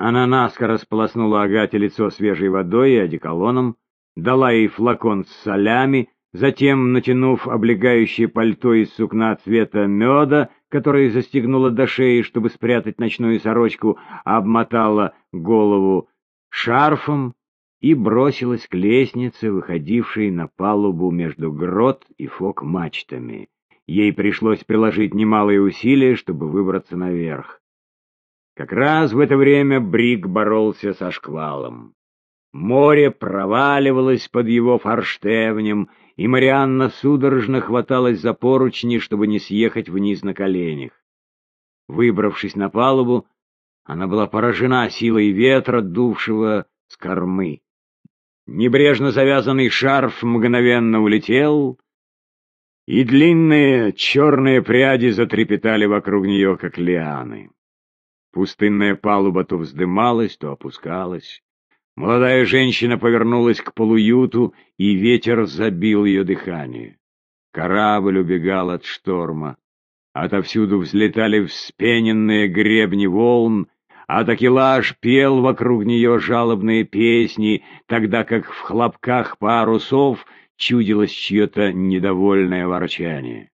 Она наскоро сполоснула Агате лицо свежей водой и одеколоном, дала ей флакон с солями, затем, натянув облегающее пальто из сукна цвета меда, которое застегнула до шеи, чтобы спрятать ночную сорочку, обмотала голову шарфом и бросилась к лестнице, выходившей на палубу между грот и фок-мачтами. Ей пришлось приложить немалые усилия, чтобы выбраться наверх. Как раз в это время Брик боролся со шквалом. Море проваливалось под его форштевнем, и Марианна судорожно хваталась за поручни, чтобы не съехать вниз на коленях. Выбравшись на палубу, она была поражена силой ветра, дувшего с кормы. Небрежно завязанный шарф мгновенно улетел, и длинные черные пряди затрепетали вокруг нее, как лианы. Пустынная палуба то вздымалась, то опускалась. Молодая женщина повернулась к полуюту, и ветер забил ее дыхание. Корабль убегал от шторма. Отовсюду взлетали вспененные гребни волн, а такелаж пел вокруг нее жалобные песни, тогда как в хлопках парусов чудилось чье-то недовольное ворчание.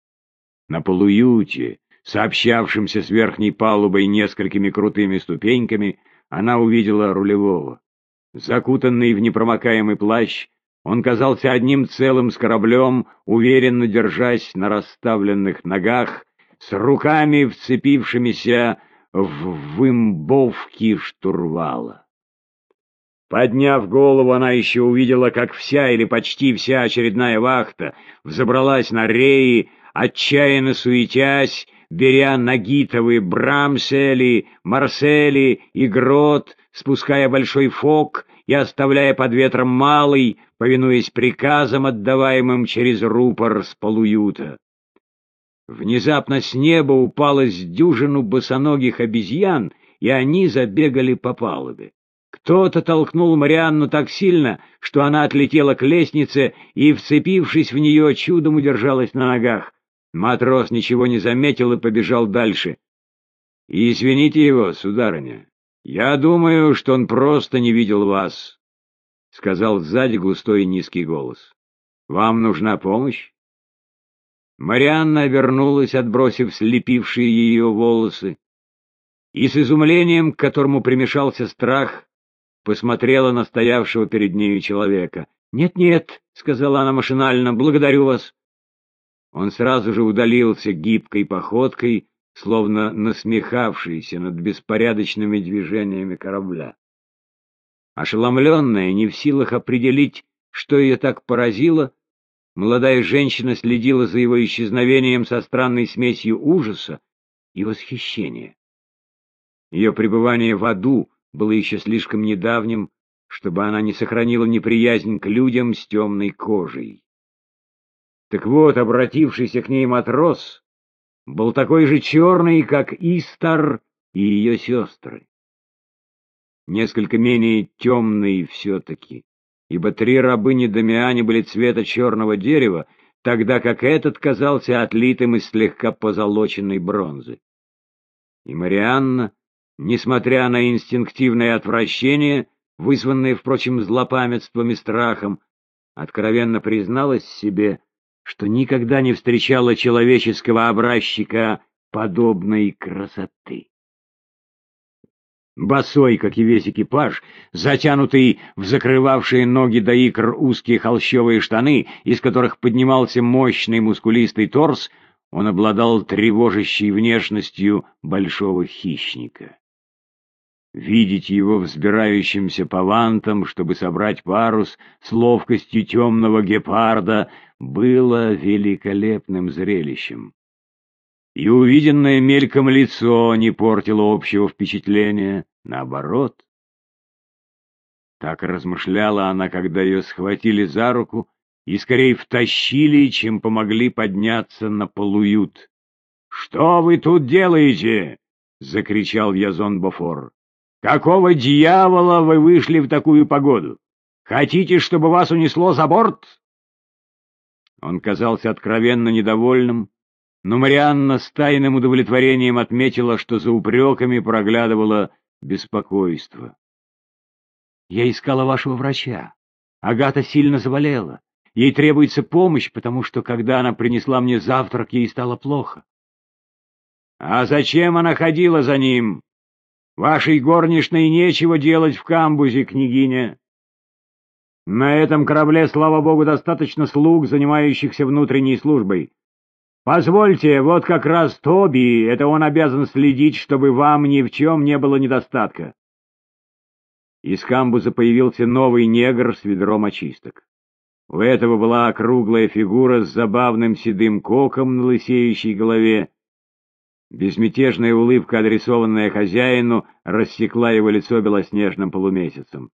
На полуюте, сообщавшемся с верхней палубой несколькими крутыми ступеньками, она увидела рулевого. Закутанный в непромокаемый плащ, он казался одним целым с кораблем, уверенно держась на расставленных ногах, с руками, вцепившимися в вымбовки штурвала. Подняв голову, она еще увидела, как вся или почти вся очередная вахта взобралась на реи, отчаянно суетясь, беря нагитовые брамсели, марсели и грот, спуская большой фок и оставляя под ветром малый, повинуясь приказам, отдаваемым через рупор с полуюта. Внезапно с неба упало с дюжину босоногих обезьян, и они забегали по палубе. Кто-то толкнул Марианну так сильно, что она отлетела к лестнице и, вцепившись в нее, чудом удержалась на ногах. Матрос ничего не заметил и побежал дальше. — Извините его, сударыня, «Я думаю, что он просто не видел вас», — сказал сзади густой низкий голос. «Вам нужна помощь?» Марианна вернулась, отбросив слепившие ее волосы, и с изумлением, к которому примешался страх, посмотрела на стоявшего перед нею человека. «Нет-нет», — сказала она машинально, — «благодарю вас». Он сразу же удалился гибкой походкой, словно насмехавшийся над беспорядочными движениями корабля. Ошеломленная, не в силах определить, что ее так поразило, молодая женщина следила за его исчезновением со странной смесью ужаса и восхищения. Ее пребывание в аду было еще слишком недавним, чтобы она не сохранила неприязнь к людям с темной кожей. Так вот, обратившийся к ней матрос был такой же черный, как Истар и ее сестры. Несколько менее темный все-таки, ибо три рабыни Дамиане были цвета черного дерева, тогда как этот казался отлитым из слегка позолоченной бронзы. И Марианна, несмотря на инстинктивное отвращение, вызванное, впрочем, злопамятством и страхом, откровенно призналась себе, что никогда не встречала человеческого образчика подобной красоты. Босой, как и весь экипаж, затянутый в закрывавшие ноги до икр узкие холщовые штаны, из которых поднимался мощный мускулистый торс, он обладал тревожащей внешностью большого хищника. Видеть его взбирающимся по вантам, чтобы собрать парус с ловкостью темного гепарда, было великолепным зрелищем. И увиденное мельком лицо не портило общего впечатления, наоборот. Так размышляла она, когда ее схватили за руку и скорее втащили, чем помогли подняться на полуют. — Что вы тут делаете? — закричал Язон Бофор. Какого дьявола вы вышли в такую погоду? Хотите, чтобы вас унесло за борт?» Он казался откровенно недовольным, но Марианна с тайным удовлетворением отметила, что за упреками проглядывала беспокойство. «Я искала вашего врача. Агата сильно заболела. Ей требуется помощь, потому что, когда она принесла мне завтрак, ей стало плохо». «А зачем она ходила за ним? Вашей горничной нечего делать в камбузе, княгиня». На этом корабле, слава богу, достаточно слуг, занимающихся внутренней службой. Позвольте, вот как раз Тоби, это он обязан следить, чтобы вам ни в чем не было недостатка. Из камбуза появился новый негр с ведром очисток. У этого была округлая фигура с забавным седым коком на лысеющей голове. Безмятежная улыбка, адресованная хозяину, рассекла его лицо белоснежным полумесяцем.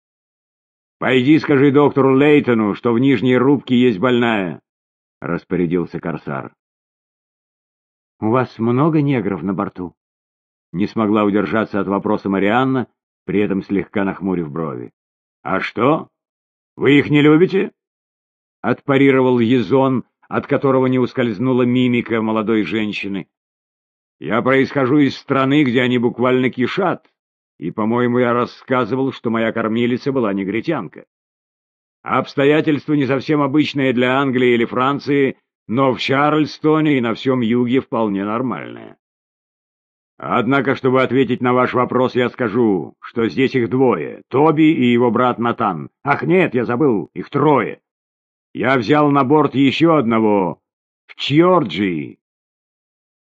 «Пойди скажи доктору Лейтону, что в нижней рубке есть больная», — распорядился Корсар. «У вас много негров на борту?» Не смогла удержаться от вопроса Марианна, при этом слегка нахмурив брови. «А что? Вы их не любите?» Отпарировал Езон, от которого не ускользнула мимика молодой женщины. «Я происхожу из страны, где они буквально кишат, и, по-моему, я рассказывал, что моя кормилица была негритянка. Обстоятельства не совсем обычные для Англии или Франции, но в Чарльстоне и на всем юге вполне нормальные. Однако, чтобы ответить на ваш вопрос, я скажу, что здесь их двое, Тоби и его брат Натан. Ах, нет, я забыл, их трое. Я взял на борт еще одного, в Чьорджии.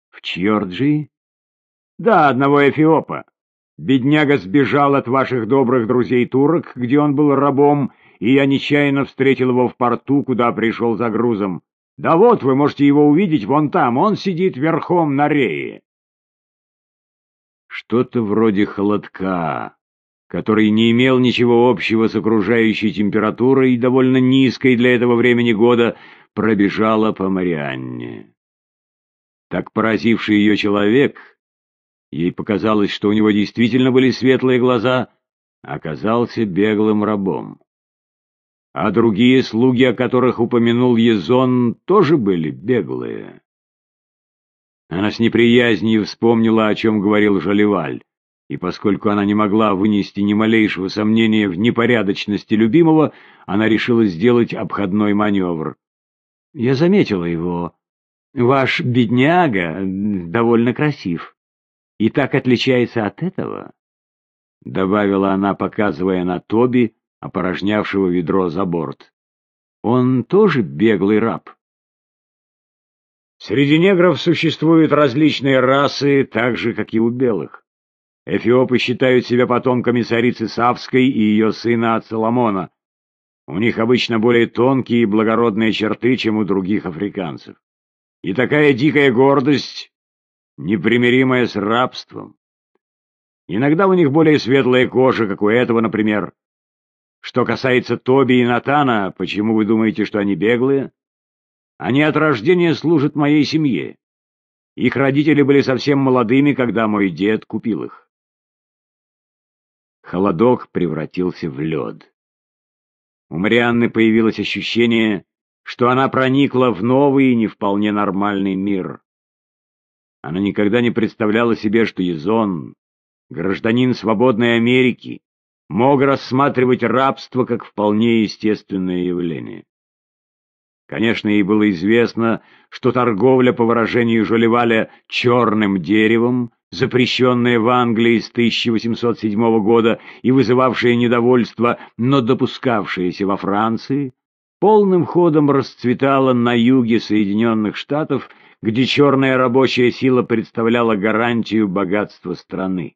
В Чьорджии? Да, одного эфиопа. Бедняга сбежал от ваших добрых друзей-турок, где он был рабом, и я нечаянно встретил его в порту, куда пришел за грузом. Да вот, вы можете его увидеть вон там, он сидит верхом на рее. Что-то вроде холодка, который не имел ничего общего с окружающей температурой, довольно низкой для этого времени года, пробежала по Марианне. Так поразивший ее человек Ей показалось, что у него действительно были светлые глаза, оказался беглым рабом. А другие слуги, о которых упомянул Езон, тоже были беглые. Она с неприязнью вспомнила, о чем говорил Жалеваль, и поскольку она не могла вынести ни малейшего сомнения в непорядочности любимого, она решила сделать обходной маневр. «Я заметила его. Ваш бедняга довольно красив» и так отличается от этого, — добавила она, показывая на Тоби, опорожнявшего ведро за борт. Он тоже беглый раб. Среди негров существуют различные расы, так же, как и у белых. Эфиопы считают себя потомками царицы Савской и ее сына от Соломона. У них обычно более тонкие и благородные черты, чем у других африканцев. И такая дикая гордость непримиримая с рабством. Иногда у них более светлая кожа, как у этого, например. Что касается Тоби и Натана, почему вы думаете, что они беглые? Они от рождения служат моей семье. Их родители были совсем молодыми, когда мой дед купил их. Холодок превратился в лед. У Марианны появилось ощущение, что она проникла в новый и не вполне нормальный мир. Она никогда не представляла себе, что Езон, гражданин свободной Америки, мог рассматривать рабство как вполне естественное явление. Конечно, ей было известно, что торговля, по выражению Жолеваля, черным деревом, запрещенная в Англии с 1807 года и вызывавшая недовольство, но допускавшаяся во Франции, полным ходом расцветала на юге Соединенных Штатов где черная рабочая сила представляла гарантию богатства страны.